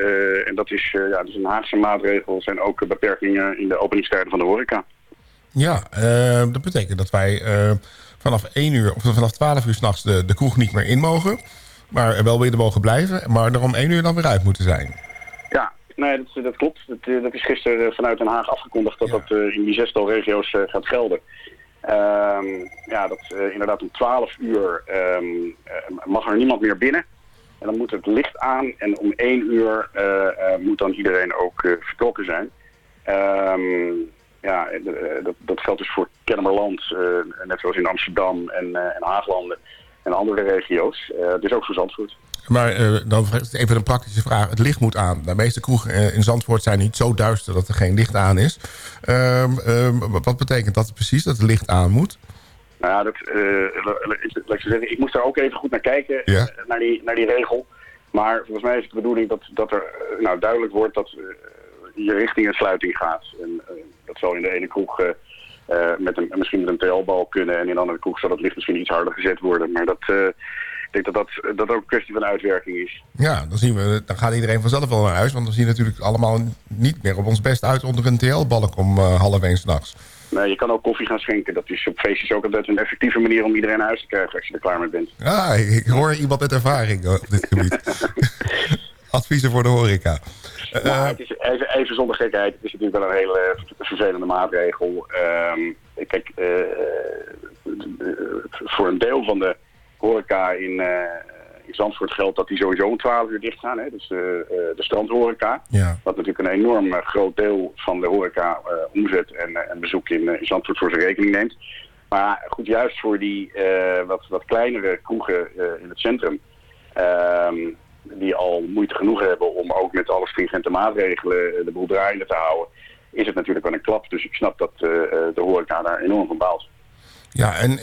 en dat is, ja, dat is een Haagse maatregel, zijn ook beperkingen in de openingstijden van de horeca. Ja, dat betekent dat wij vanaf 1 uur of vanaf 12 uur s'nachts de, de kroeg niet meer in mogen. Maar wel weer mogen blijven, maar er om 1 uur dan weer uit moeten zijn. Ja, Nee, dat, dat klopt. Dat, dat, is gisteren vanuit Den Haag afgekondigd dat dat uh, in die zestal regio's uh, gaat gelden. Um, ja, dat uh, inderdaad om 12 uur um, mag er niemand meer binnen. En dan moet het licht aan en om 1 uur moet dan iedereen ook vertrokken zijn. Um, ja, dat, dat geldt dus voor Kennemerland, net zoals in Amsterdam en, en Haaglanden en andere regio's. dus ook voor Zandvoort. Maar uh, dan even een praktische vraag. Het licht moet aan. De meeste kroegen in Zandvoort zijn niet zo duister dat er geen licht aan is. Um, um, wat betekent dat precies, dat het licht aan moet? Nou ja, dat, uh, laat ik zeggen, ik moest daar ook even goed naar kijken, ja. naar, die, naar die regel. Maar volgens mij is het de bedoeling dat, dat er nou, duidelijk wordt dat je richting een sluiting gaat. En dat zal in de ene kroeg met een, misschien met een TL-bal kunnen en in de andere kroeg zal het licht misschien iets harder gezet worden. Maar dat ik denk dat dat, dat ook een kwestie van uitwerking is. Ja, dan, zien we, dan gaat iedereen vanzelf wel naar huis. Want dan zien we natuurlijk allemaal niet meer op ons best uit onder een TL-balk om uh, half één s'nachts. Nee, je kan ook koffie gaan schenken. Dat is op feestjes ook altijd een effectieve manier om iedereen naar huis te krijgen als je er klaar mee bent. Ja, ik hoor iemand met ervaring op dit gebied. Adviezen voor de horeca. Uh, het is even, even, zonder gekheid. Het is natuurlijk wel een hele vervelende maatregel. Uh, kijk, uh, voor een deel van de horeca in, uh, in Zandvoort geldt dat die sowieso om 12 uur dicht gaan. Hè? Dus de, uh, de strandhoreca. Ja. Wat natuurlijk een enorm uh, groot deel van de horeca omzet en, en bezoek in, in Zandvoort voor zijn rekening neemt. Maar goed, juist voor die wat, wat kleinere kroegen in het centrum... Ehm, die al moeite genoeg hebben om ook met alle stringente maatregelen de boel draaiende te houden... is het natuurlijk wel een klap. Dus ik snap dat de horeca daar enorm van baalt. Ja, en uh,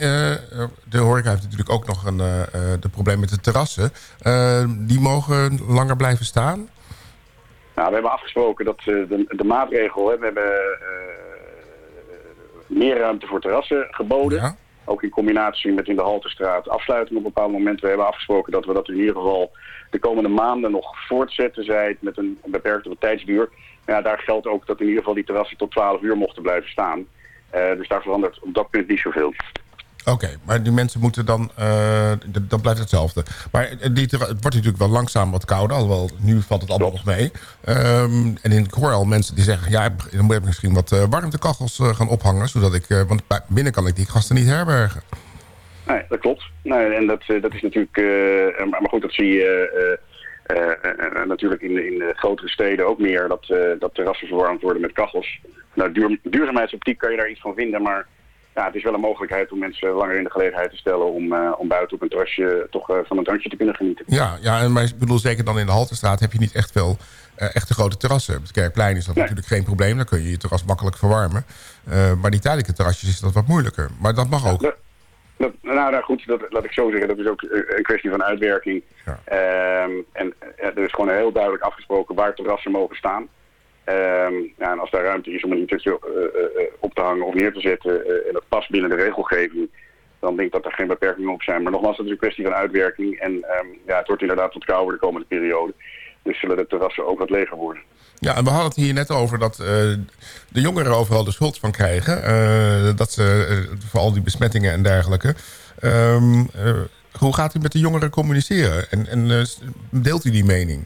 de horeca heeft natuurlijk ook nog een uh, de probleem met de terrassen. Uh, die mogen langer blijven staan? Nou, we hebben afgesproken dat de, de maatregel... Hè, we hebben meer ruimte voor terrassen geboden. Ja. Ook in combinatie met in de Halterstraat afsluiting op een bepaald moment. We hebben afgesproken dat we dat in ieder geval de komende maanden nog voortzetten. Zij het met een beperkte tijdsduur. Ja, daar geldt ook dat in ieder geval die terrassen tot 12 uur mochten blijven staan. Uh, dus daar verandert op dat punt niet zoveel. Oké, okay, maar die mensen moeten dan... Uh, dan blijft hetzelfde. Maar die, het wordt natuurlijk wel langzaam wat kouder. Alhoewel, nu valt het allemaal nog mee. Um, en ik hoor al mensen die zeggen... ja, dan moet ik misschien wat uh, warmtekachels uh, gaan ophangen. Zodat ik, want binnen kan ik die gasten niet herbergen. Nee, dat klopt. Nee, en dat, dat is natuurlijk... maar goed, dat zie je... natuurlijk in, in de grotere steden ook meer... dat, dat terrassen verwarmd worden met kachels. Nou, duur, duurzaamheidsoptiek kan je daar iets van vinden, maar ja, het is wel een mogelijkheid om mensen langer in de gelegenheid te stellen om, uh, om buiten op een terrasje toch uh, van een drankje te kunnen genieten. Ja, ja en maar ik bedoel zeker dan in de Haltestraat heb je niet echt veel uh, echte grote terrassen. Op het Kerkplein is dat nee. natuurlijk geen probleem, dan kun je je terras makkelijk verwarmen. maar die tijdelijke terrasjes is dat wat moeilijker. Maar dat mag ook. Ja, dat, nou, nou goed, dat, laat ik zo zeggen, dat is ook een kwestie van uitwerking. Ja. Um, en er is gewoon heel duidelijk afgesproken waar terrassen mogen staan. Um, ja, en als daar ruimte is om een uh, uh, op te hangen of neer te zetten en dat past binnen de regelgeving, dan denk ik dat er geen beperkingen op zijn. Maar nogmaals, dat is een kwestie van uitwerking. En ehm, ja, het wordt inderdaad wat kouder de komende periode. Dus zullen de terrassen ook wat leger worden. Ja, en we hadden het hier net over dat uh, de jongeren overal de schuld van krijgen. Uh, dat ze, uh, voor al die besmettingen en dergelijke. Um, hoe gaat u met de jongeren communiceren? En, en deelt u die mening?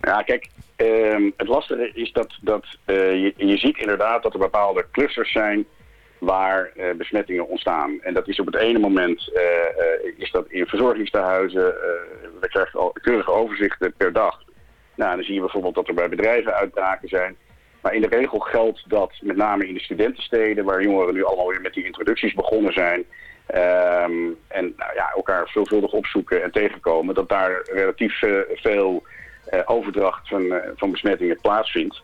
Ja, kijk, ehm, het lastige is dat, dat je, je ziet inderdaad dat er bepaalde clusters zijn waar besmettingen ontstaan. En dat is op het ene moment is dat in verzorgingstehuizen. we krijgen al keurige overzichten per dag. Nou, dan zie je bijvoorbeeld dat er bij bedrijven uitbraken zijn. Maar in de regel geldt dat met name in de studentensteden... waar jongeren nu allemaal weer met die introducties begonnen zijn... Um, en nou ja, elkaar veelvuldig opzoeken en tegenkomen... dat daar relatief veel overdracht van, van besmettingen plaatsvindt.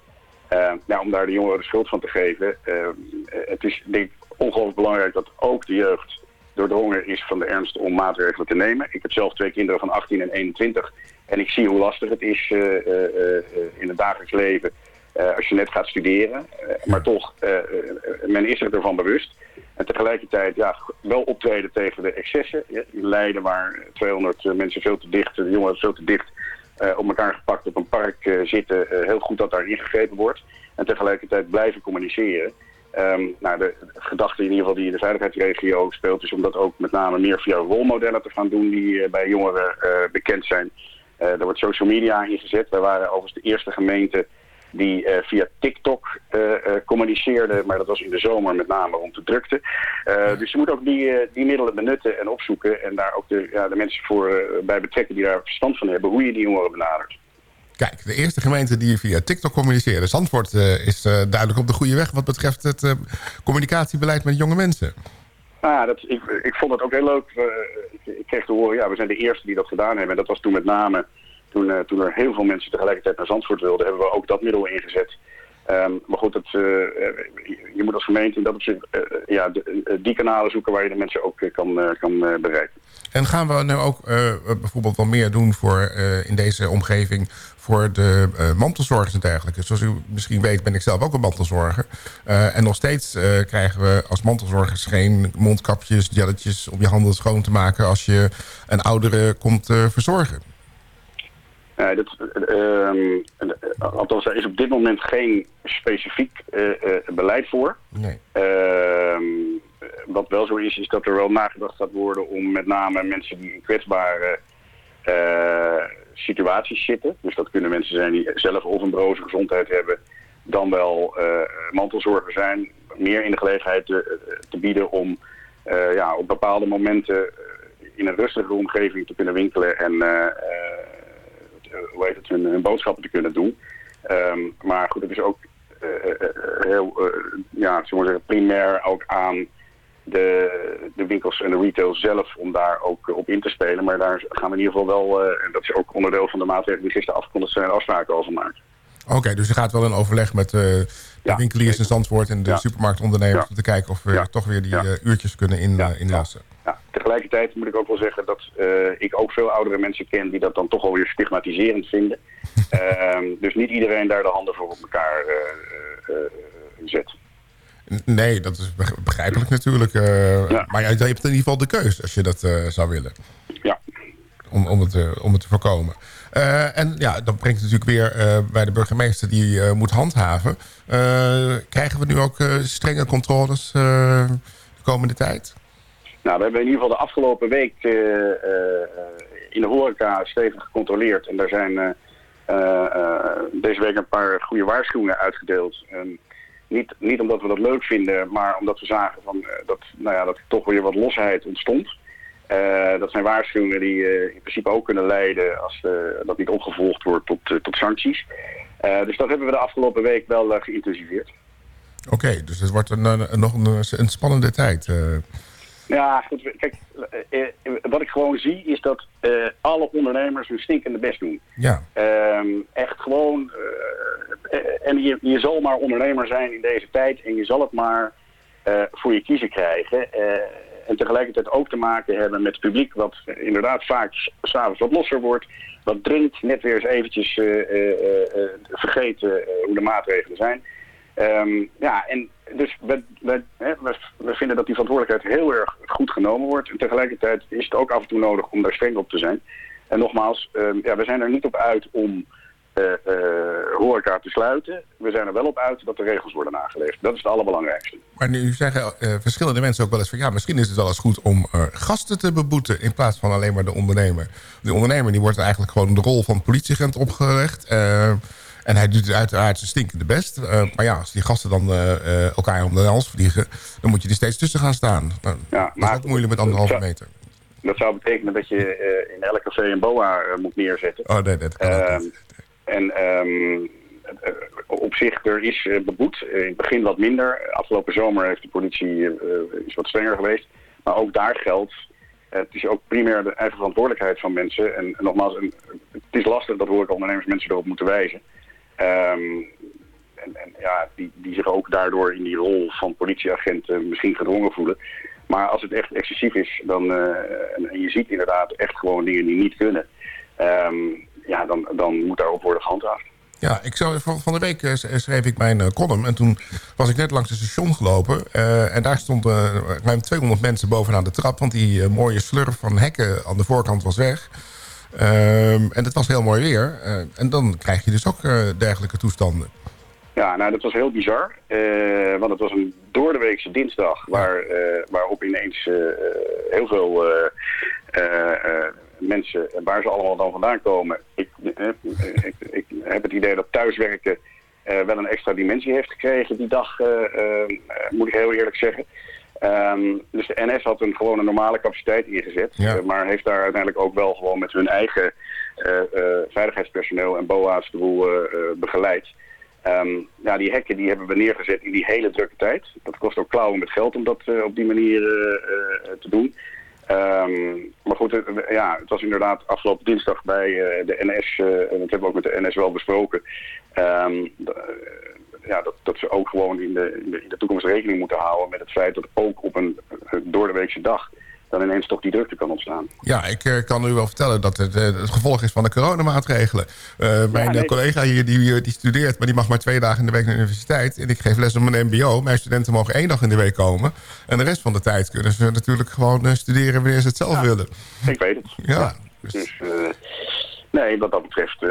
Uh, nou, om daar de jongeren de schuld van te geven. Uh, het is denk ongelooflijk belangrijk dat ook de jeugd doordrongen is van de ernst om maatregelen te nemen. Ik heb zelf twee kinderen van 18 en 21 en ik zie hoe lastig het is uh, in het dagelijks leven als je net gaat studeren. maar toch, men is er ervan bewust. En tegelijkertijd ja, wel optreden tegen de excessen. in Leiden waar 200 mensen veel te dicht, de jongeren veel te dicht op elkaar gepakt op een park zitten. Heel goed dat daar ingegrepen wordt. En tegelijkertijd blijven communiceren. Um, nou, de, gedachte in ieder geval die in de veiligheidsregio speelt... is om dat ook met name meer via rolmodellen te gaan doen... die bij jongeren bekend zijn. er wordt social media ingezet. Wij waren overigens de eerste gemeente die uh, via TikTok uh, uh, communiceerde. Maar dat was in de zomer met name rond de drukte. dus je moet ook die, die middelen benutten en opzoeken. En daar ook de, ja, de mensen voor bij betrekken die daar verstand van hebben. Hoe je die jongeren benadert. Kijk, de eerste gemeente die via TikTok communiceerde. Zandvoort is duidelijk op de goede weg wat betreft het communicatiebeleid met jonge mensen. Nou ja, dat, ik, ik vond het ook heel leuk. ik, ik kreeg te horen, ja, we zijn de eerste die dat gedaan hebben. En dat was toen met name toen, toen er heel veel mensen tegelijkertijd naar Zandvoort wilden, hebben we ook dat middel ingezet. Um, maar goed, het, je moet als gemeente in dat opzicht ja, de, die kanalen zoeken waar je de mensen ook kan, kan bereiken. En gaan we nu ook bijvoorbeeld wel meer doen voor, in deze omgeving voor de mantelzorgers en dergelijke? Zoals u misschien weet ben ik zelf ook een mantelzorger. en nog steeds krijgen we als mantelzorgers geen mondkapjes, jelletjes om je handen schoon te maken als je een oudere komt verzorgen. Dat, uh, althans, er is op dit moment geen specifiek beleid voor. Nee. Ehm, wat wel zo is, is dat er wel nagedacht gaat worden om met name mensen die in kwetsbare situaties zitten. Dus dat kunnen mensen zijn die zelf of een broze gezondheid hebben, dan wel mantelzorger zijn. Meer in de gelegenheid te, te bieden om ja, op bepaalde momenten in een rustige omgeving te kunnen winkelen en eh, hoe heet het, hun, boodschappen te kunnen doen. Um, maar goed, het is ook uh, heel, ja, zullen we zeggen, primair ook aan de, de winkels en de retail zelf om daar ook op in te spelen. Maar daar gaan we in ieder geval wel, en dat is ook onderdeel van de maatregelen die gisteren afgekondigd zijn, afspraken over maken. Oké, dus er gaat wel een overleg met uh, de ja, winkeliers in Zandvoort en de ja. supermarktondernemers... Ja. om te kijken of we toch weer die uh, uurtjes kunnen in, uh, inlassen. Ja. Tegelijkertijd moet ik ook wel zeggen dat ik ook veel oudere mensen ken... die dat dan toch alweer stigmatiserend vinden. Ehm, dus niet iedereen daar de handen voor op elkaar zet. Nee, dat is begrijpelijk natuurlijk. Maar je hebt in ieder geval de keus als je dat zou willen. Ja. Om, om, het, om het te voorkomen. Uh, en ja, dat brengt natuurlijk weer uh, bij de burgemeester die uh, moet handhaven. krijgen we nu ook strenge controles de komende tijd? Nou, we hebben in ieder geval de afgelopen week in de horeca stevig gecontroleerd. En daar zijn deze week een paar goede waarschuwingen uitgedeeld. En niet, niet omdat we dat leuk vinden, maar omdat we zagen van, dat, nou ja, dat er toch weer wat losheid ontstond. Uh, dat zijn waarschuwingen die uh, in principe ook kunnen leiden als dat niet opgevolgd wordt tot, tot sancties. dus dat hebben we de afgelopen week wel geïntensiveerd. Oké, dus het wordt een, een, nog een, een spannende tijd. Ja, goed. Kijk, wat ik gewoon zie is dat alle ondernemers hun stinkende best doen. Ja. Ehm, echt gewoon... en je, je zal maar ondernemer zijn in deze tijd en je zal het maar voor je kiezen krijgen en tegelijkertijd ook te maken hebben met het publiek... wat inderdaad vaak s'avonds wat losser wordt... wat drinkt, net weer eens eventjes vergeten hoe de maatregelen zijn. Ehm, ja, en dus we, we, we, vinden dat die verantwoordelijkheid heel erg goed genomen wordt. En tegelijkertijd is het ook af en toe nodig om daar streng op te zijn. En nogmaals, ehm, ja, we zijn er niet op uit om uh, horeca te sluiten. We zijn er wel op uit dat de regels worden nageleefd. Dat is het allerbelangrijkste. Maar nu zeggen uh, verschillende mensen ook wel eens van... ja, misschien is het wel eens goed om gasten te beboeten... in plaats van alleen maar de ondernemer. De ondernemer die wordt eigenlijk gewoon de rol van politieagent opgelegd... En hij doet uiteraard zijn stinkende best. Uh, maar ja, als die gasten dan uh, elkaar om de hals vliegen... dan moet je er steeds tussen gaan staan. Ja, dat is ook moeilijk met anderhalve meter. Dat zou betekenen dat je in elk café een boa moet neerzetten. Oh nee, dat kan uh, En um, op zich, er is beboet. in het begin wat minder. Afgelopen zomer heeft de politie is wat strenger geweest. Maar ook daar geldt... het is ook primair de eigen verantwoordelijkheid van mensen. En, en nogmaals, een, het is lastig dat hoor ik ondernemers mensen erop moeten wijzen. Um, en, en, ja, die, die zich ook daardoor in die rol van politieagent misschien gedwongen voelen. Maar als het echt excessief is, dan, uh, en, je ziet inderdaad echt gewoon dingen die niet kunnen, um, ja, dan, dan moet daarop worden gehandhaafd. Ja, ik zou, van de week schreef ik mijn column en toen was ik net langs het station gelopen. En daar stonden ruim 200 mensen bovenaan de trap, want die mooie slurf van hekken aan de voorkant was weg. Um, en het was heel mooi weer. Uh, en dan krijg je dus ook uh, dergelijke toestanden. Ja, nou dat was heel bizar. Uh, want het was een doordeweekse dinsdag waar, waarop ineens heel veel mensen, waar ze allemaal dan vandaan komen. Ik, ik, ik heb het idee dat thuiswerken wel een extra dimensie heeft gekregen die dag, moet ik heel eerlijk zeggen. Um, dus de NS had een gewoon een normale capaciteit ingezet. Ja. Uh, maar heeft daar uiteindelijk ook wel gewoon met hun eigen uh, uh, veiligheidspersoneel en BOA's de boel begeleid. Um, ja, die hekken die hebben we neergezet in die hele drukke tijd. Dat kost ook klauwen met geld om dat op die manier te doen. Um, maar goed, ja, het was inderdaad afgelopen dinsdag bij de NS, en dat hebben we ook met de NS wel besproken ja, dat, dat ze ook gewoon in de, in, de, in de toekomst rekening moeten houden met het feit dat ook op een, doordeweekse dag dan ineens toch die drukte kan ontstaan. Ja, ik uh, kan u wel vertellen dat het uh, het gevolg is van de coronamaatregelen. Uh, mijn nee. collega hier die, die studeert, maar die mag maar twee dagen in de week naar de universiteit. En ik geef les op een mbo. Mijn studenten mogen één dag in de week komen. En de rest van de tijd kunnen ze natuurlijk gewoon studeren wanneer ze het zelf ja, willen. Ik weet het. Ja. ja. Dus, dus Nee, wat dat betreft uh,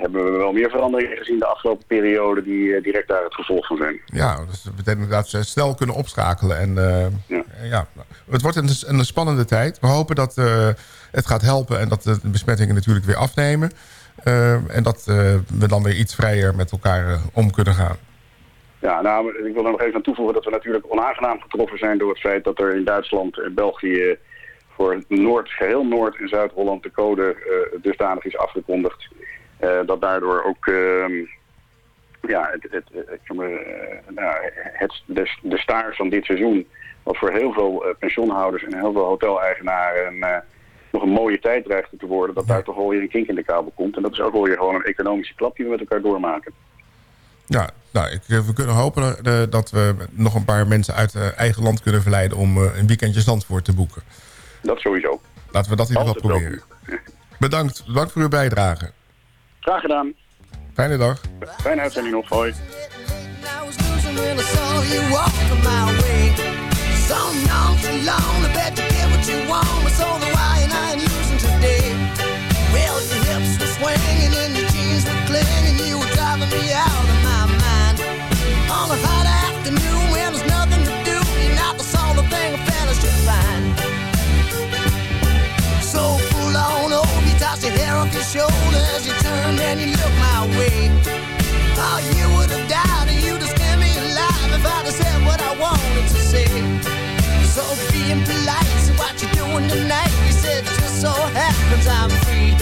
hebben we wel meer veranderingen gezien de afgelopen periode die uh, direct daar het gevolg van zijn. Ja, dus dat betekent dat ze snel kunnen opschakelen. En, uh, ja. ja. het wordt een, een, spannende tijd. We hopen dat het gaat helpen en dat de besmettingen natuurlijk weer afnemen. en dat we dan weer iets vrijer met elkaar om kunnen gaan. Ja, nou, ik wil er nog even aan toevoegen dat we natuurlijk onaangenaam getroffen zijn door het feit dat er in Duitsland en België voor Noord, geheel Noord- en Zuid-Holland de code uh, dusdanig is afgekondigd. Uh, dat daardoor ook uh, ja, het, het, het, nou, het, de, de staart van dit seizoen, wat voor heel veel pensioenhouders en heel veel hoteleigenaren nog een mooie tijd dreigt te worden, dat daar toch wel weer een kink in de kabel komt. En dat is ook wel weer gewoon een economische klap die we met elkaar doormaken. Ja, nou, ik, we kunnen hopen dat we nog een paar mensen uit eigen land kunnen verleiden om een weekendje Zandvoort te boeken. Dat sowieso. Laten we dat in ieder geval proberen. Bedankt. Bedankt voor uw bijdrage. Graag gedaan. Fijne dag. Fijne uitzending nog. Hoi. you turned and you looked my way. Oh, you would have died and you'd have scared me alive if I'd have said what I wanted to say. So being polite, so what you doing tonight? You said just so happens I'm free.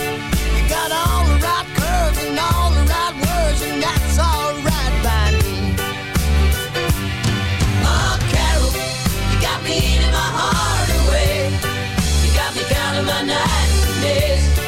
You got all the right curves and all the right words, and that's alright by me. Oh, Carol, you got me eating my heart away. You got me counting my nights and days.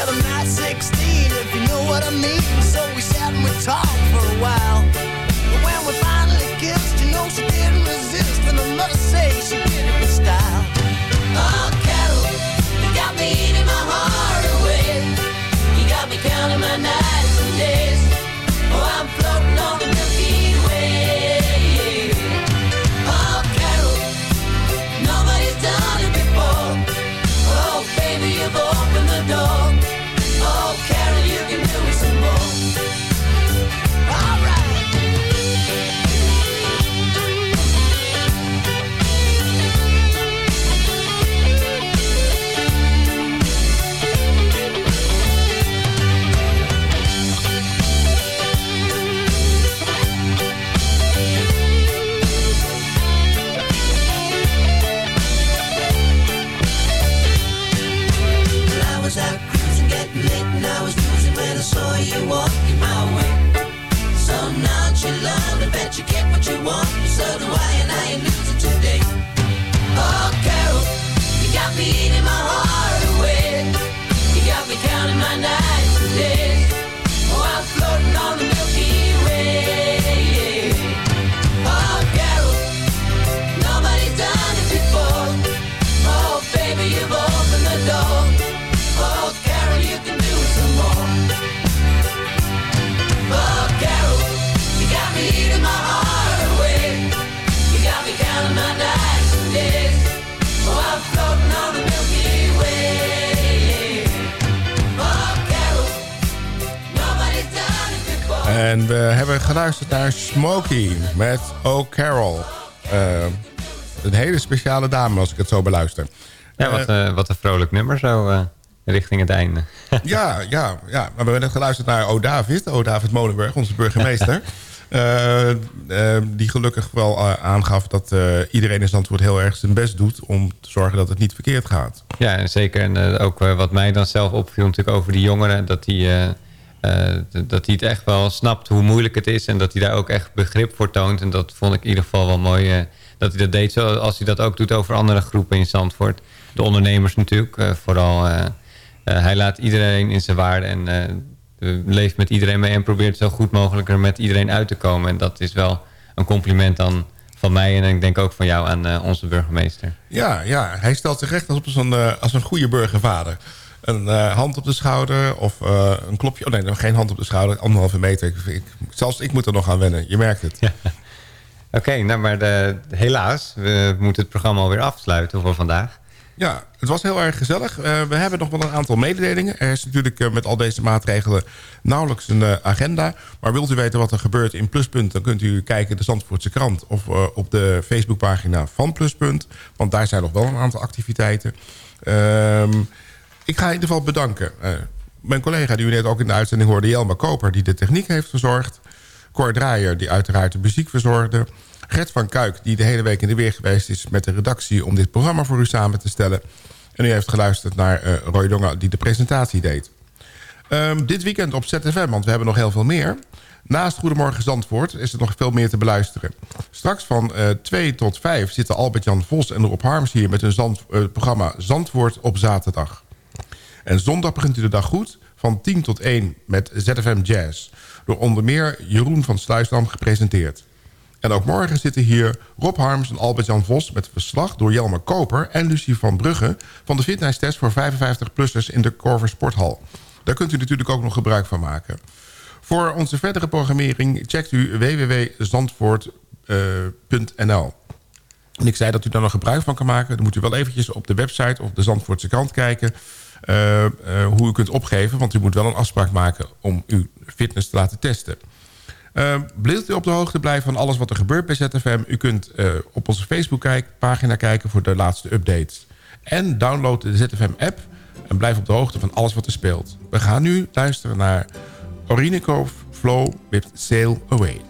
Said, I'm not 16, if you know what I mean. So we sat and we talked for a while. But when we finally kissed, you know she didn't resist. And I must say, she did it with style. Oh, Carol, you got me eating my heart away. You got me counting my nights speciale dame als ik het zo beluister. Ja, wat, eh, wat een vrolijk nummer zo eh, richting het einde. Ja, ja, ja. Maar we hebben net geluisterd naar O David. O David Molenburg, onze burgemeester. Eh, eh, die gelukkig wel eh, aangaf dat eh, iedereen in Zandvoort heel erg zijn best doet... om te zorgen dat het niet verkeerd gaat. Ja, en zeker. En eh, ook eh, wat mij dan zelf opviel natuurlijk over die jongeren... dat hij eh, eh, d- dat hij het echt wel snapt hoe moeilijk het is... en dat hij daar ook echt begrip voor toont. En dat vond ik in ieder geval wel mooi eh, dat hij dat deed... zoals hij dat ook doet over andere groepen in Zandvoort. De ondernemers natuurlijk, eh, vooral... eh, eh, hij laat iedereen in zijn waarde en leeft met iedereen mee... en probeert zo goed mogelijk er met iedereen uit te komen. En dat is wel een compliment dan van mij... en ik denk ook van jou aan onze burgemeester. Ja, ja, hij stelt zich echt als een, als een goede burgervader. Een hand op de schouder of een klopje. Oh nee, geen hand op de schouder, anderhalve meter. Ik, ik- zelfs ik moet er nog aan wennen, je merkt het. Oké, nou maar de, helaas, we moeten het programma alweer afsluiten voor vandaag. Ja, het was heel erg gezellig. Eh, we hebben nog wel een aantal mededelingen. Er is natuurlijk eh, met al deze maatregelen nauwelijks een eh, agenda. Maar wilt u weten wat er gebeurt in Pluspunt... dan kunt u kijken de Zandvoortse krant... of eh, op de Facebookpagina van Pluspunt. Want daar zijn nog wel een aantal activiteiten. Ehm, ik ga in ieder geval bedanken. Eh, mijn collega die u net ook in de uitzending hoorde... Jelma Koper, die de techniek heeft verzorgd. Cor Draaier, die uiteraard de muziek verzorgde. Gert van Kuik, die de hele week in de weer geweest is... met de redactie om dit programma voor u samen te stellen. En u heeft geluisterd naar eh, Roy Donga, die de presentatie deed. Ehm, dit weekend op ZFM, want we hebben nog heel veel meer. Naast Goedemorgen Zandvoort is er nog veel meer te beluisteren. Straks van eh 2 tot 5 zitten Albert-Jan Vos en Rob Harms hier... met hun Zand, eh, programma Zandvoort op zaterdag. En zondag begint u de dag goed van 10 tot 1 met ZFM Jazz. Door onder meer Jeroen van Sluisdam gepresenteerd. En ook morgen zitten hier Rob Harms en Albert-Jan Vos... met verslag door Jelmer Koper en Lucie van Brugge... van de fitnesstest voor 55-plussers in de Corver Sporthal. Daar kunt u natuurlijk ook nog gebruik van maken. Voor onze verdere programmering checkt u www.zandvoort.nl. En ik zei dat u daar nog gebruik van kan maken. Dan moet u wel eventjes op de website of de Zandvoortse krant kijken... eh, eh, hoe u kunt opgeven. Want u moet wel een afspraak maken om uw fitness te laten testen. Uh, u op de hoogte blijven van alles wat er gebeurt bij ZFM? U kunt eh, op onze Facebook-pagina kijken voor de laatste updates. En download de ZFM-app en blijf op de hoogte van alles wat er speelt. We gaan nu luisteren naar Orinoco Flow with Sail Away.